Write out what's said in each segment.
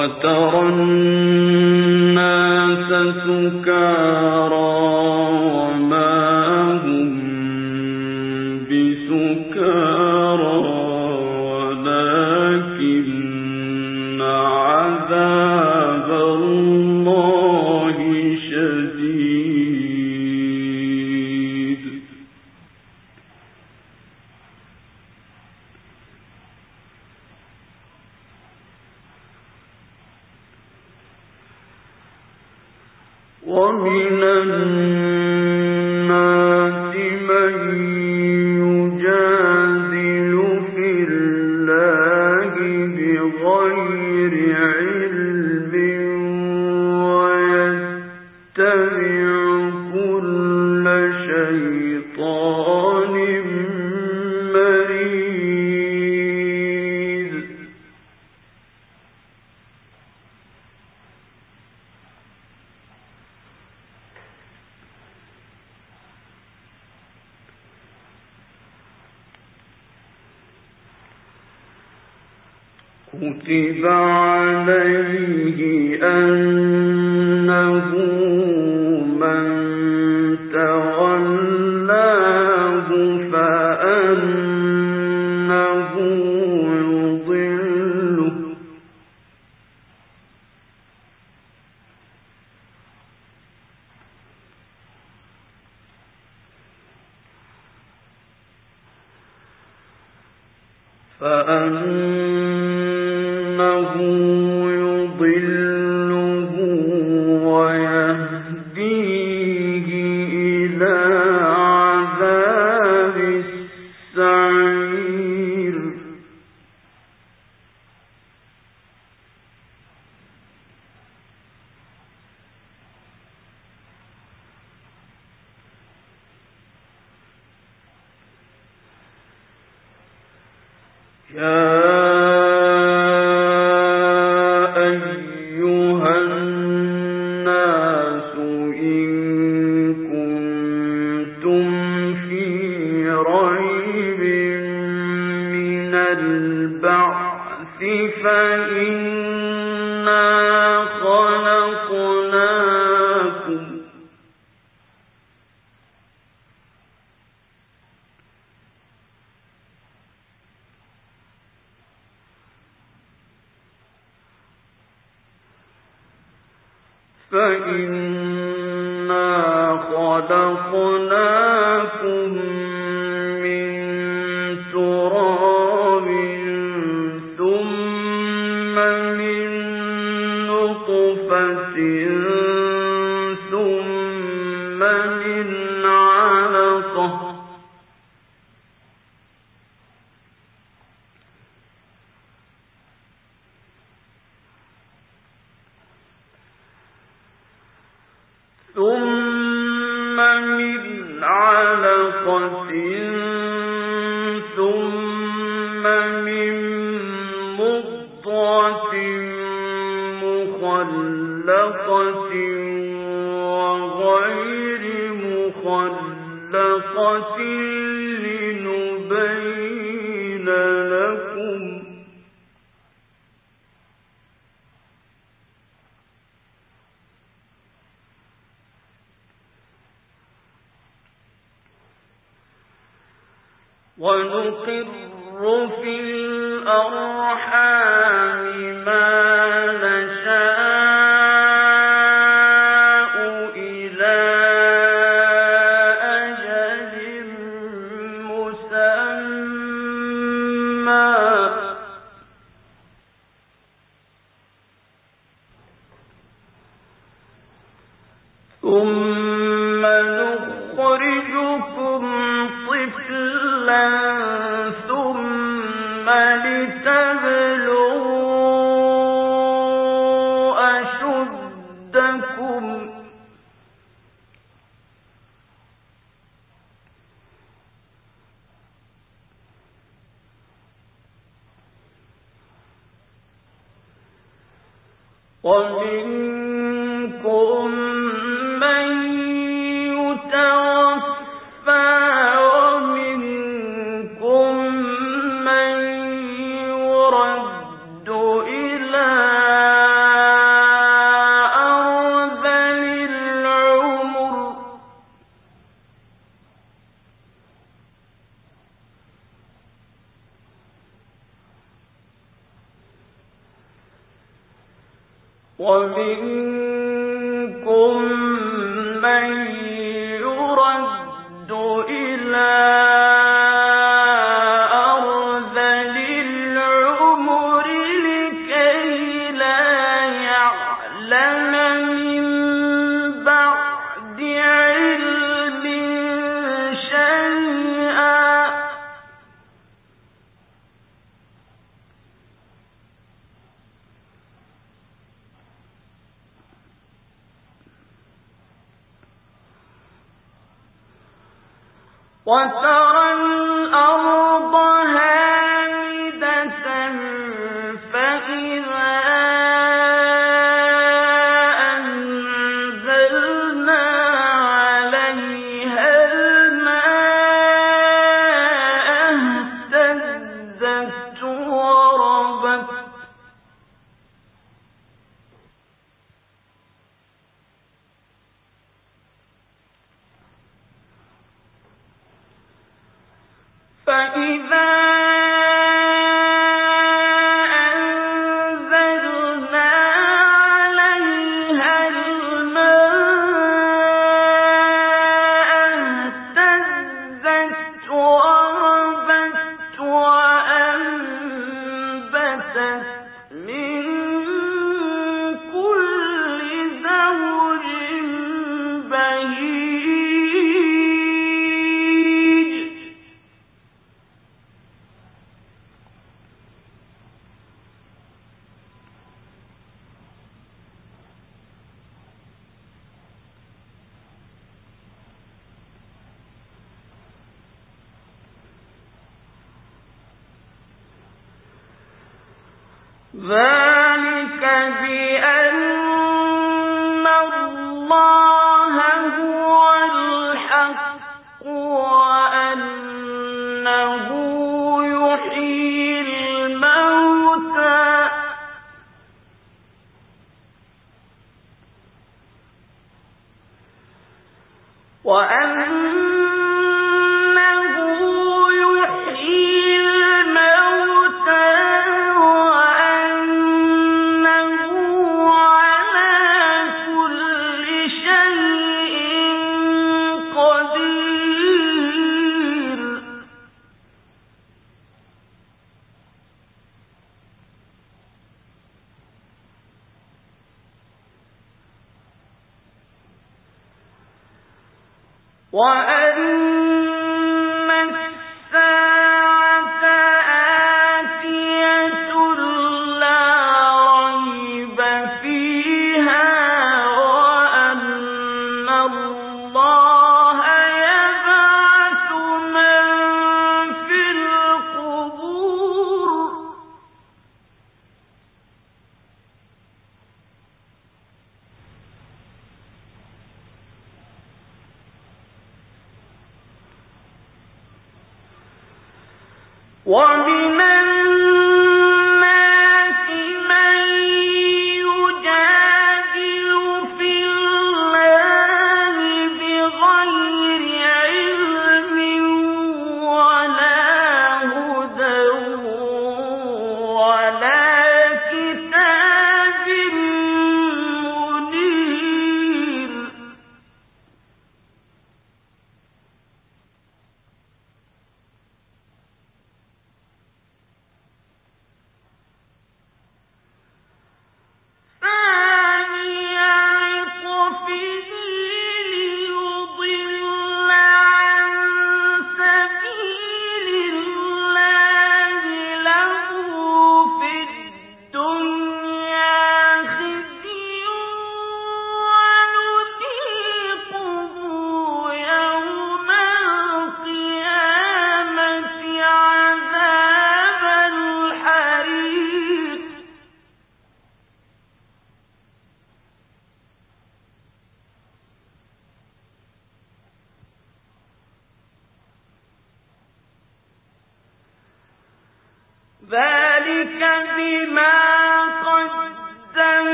وترى الناس سكارى وما هم بسكارى ولكن كتب عليه أنه يا ونقر في الأرحام ما ومنكم وترى الأرض وأن من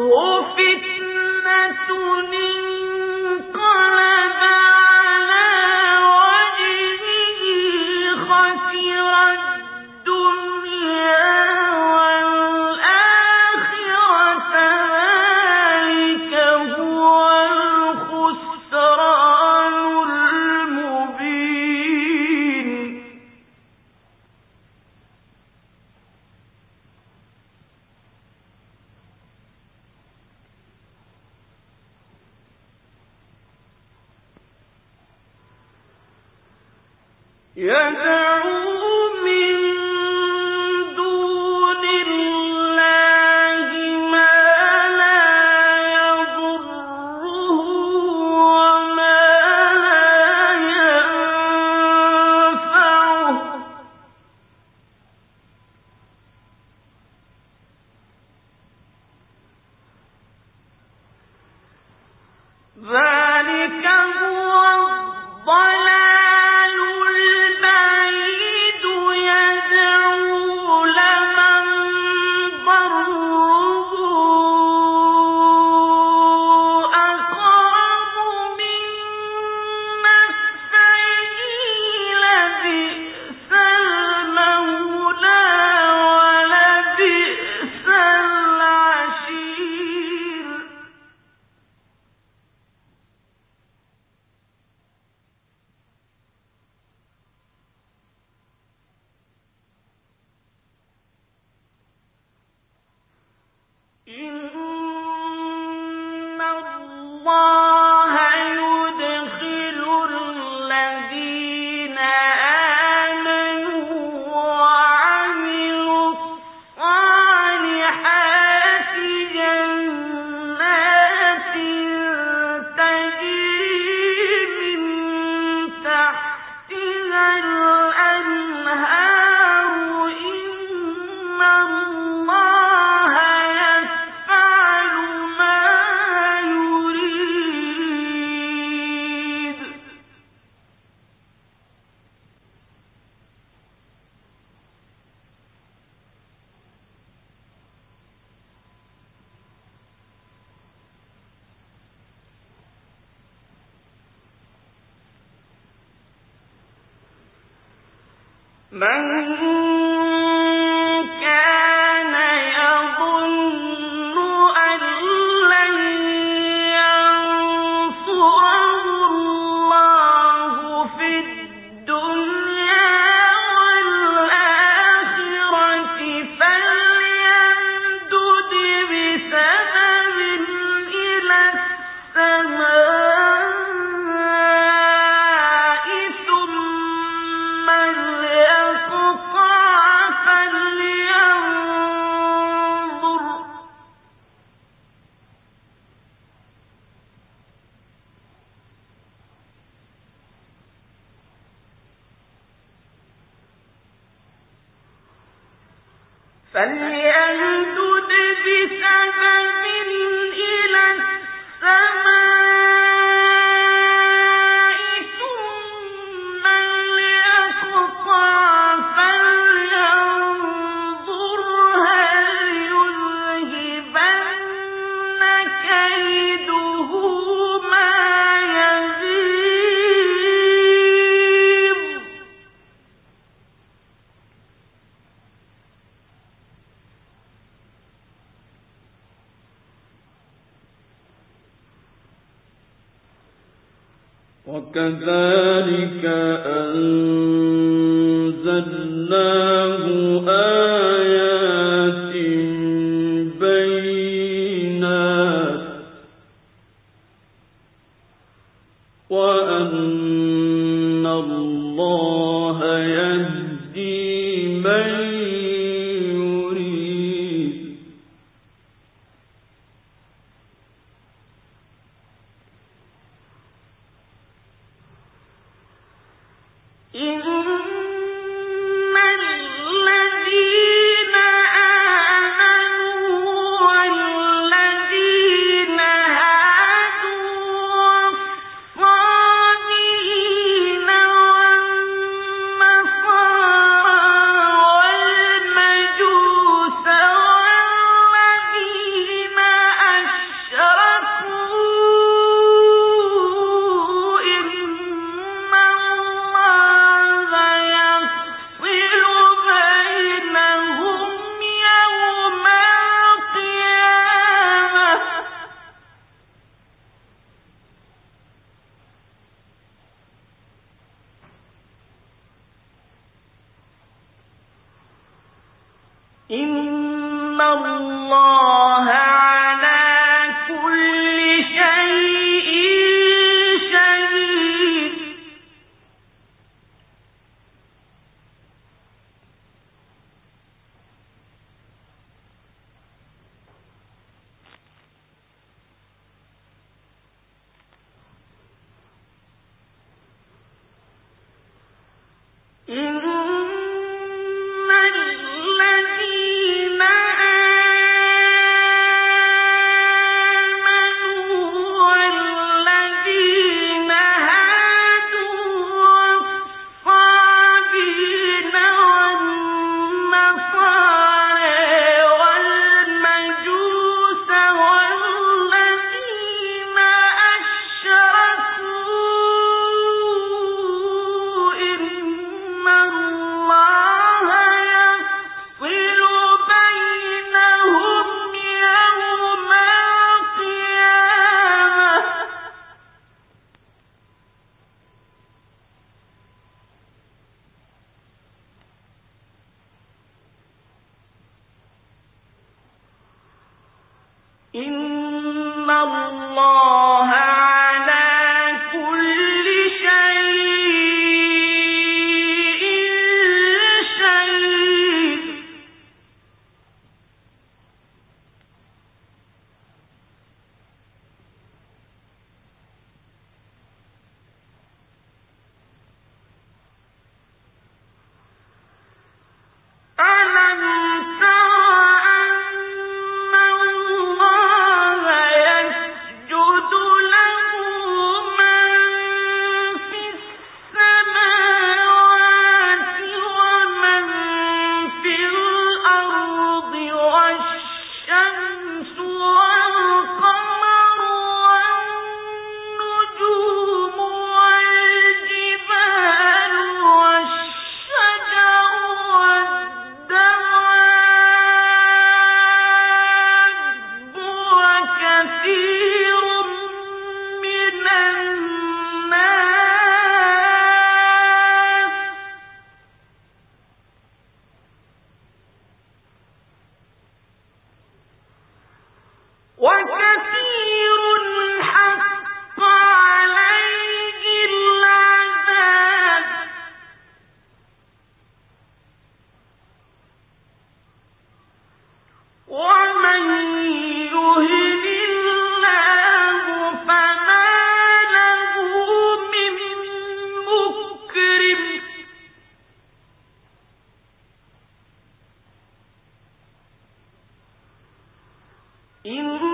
هو وكذلك أنزلناه إذ إن الله إن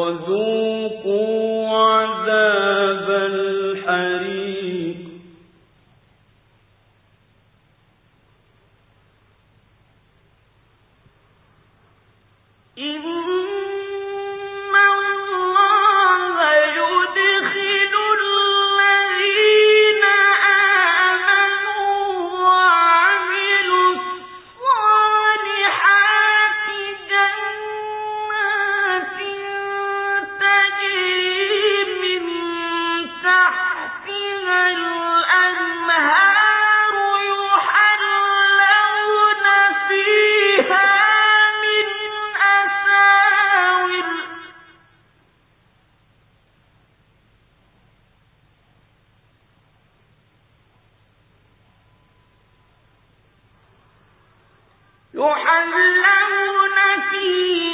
وزور يحلون فيها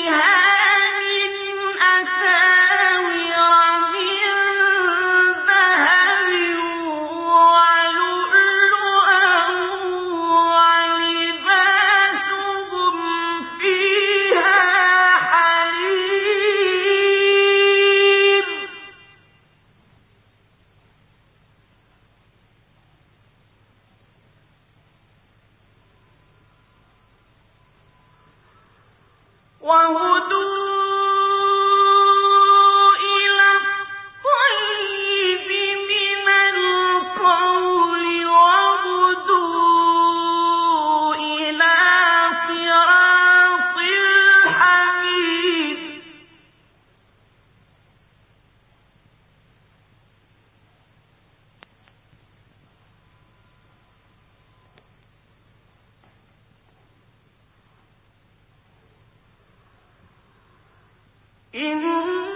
إِنَّ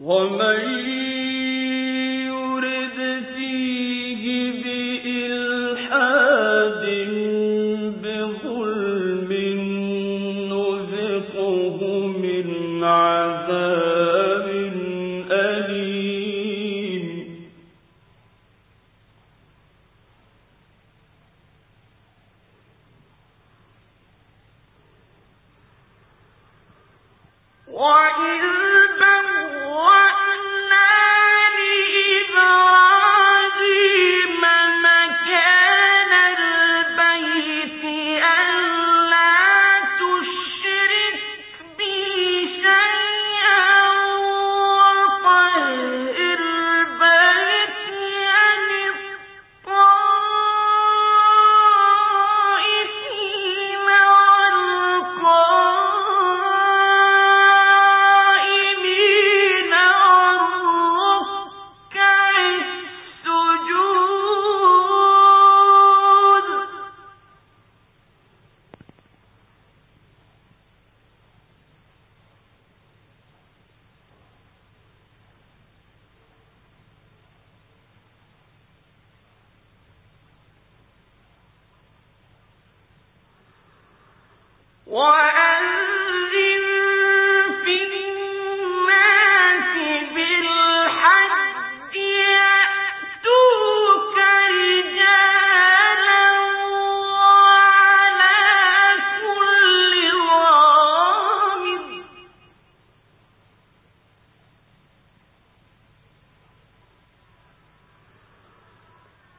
ومن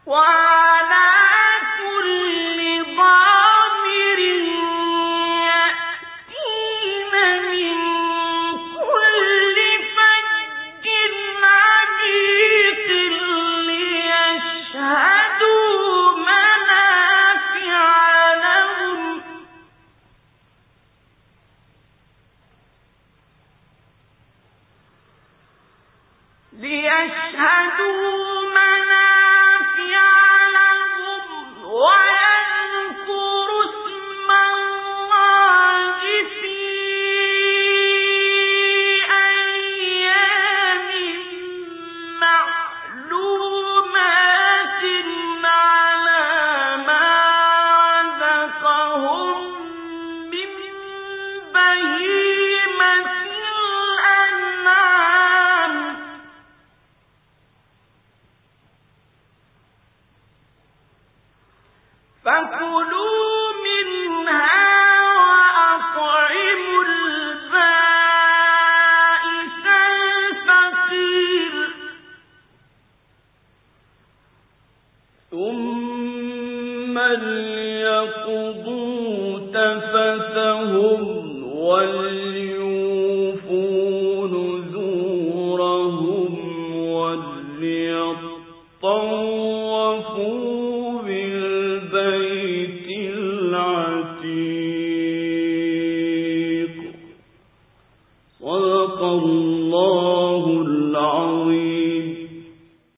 الله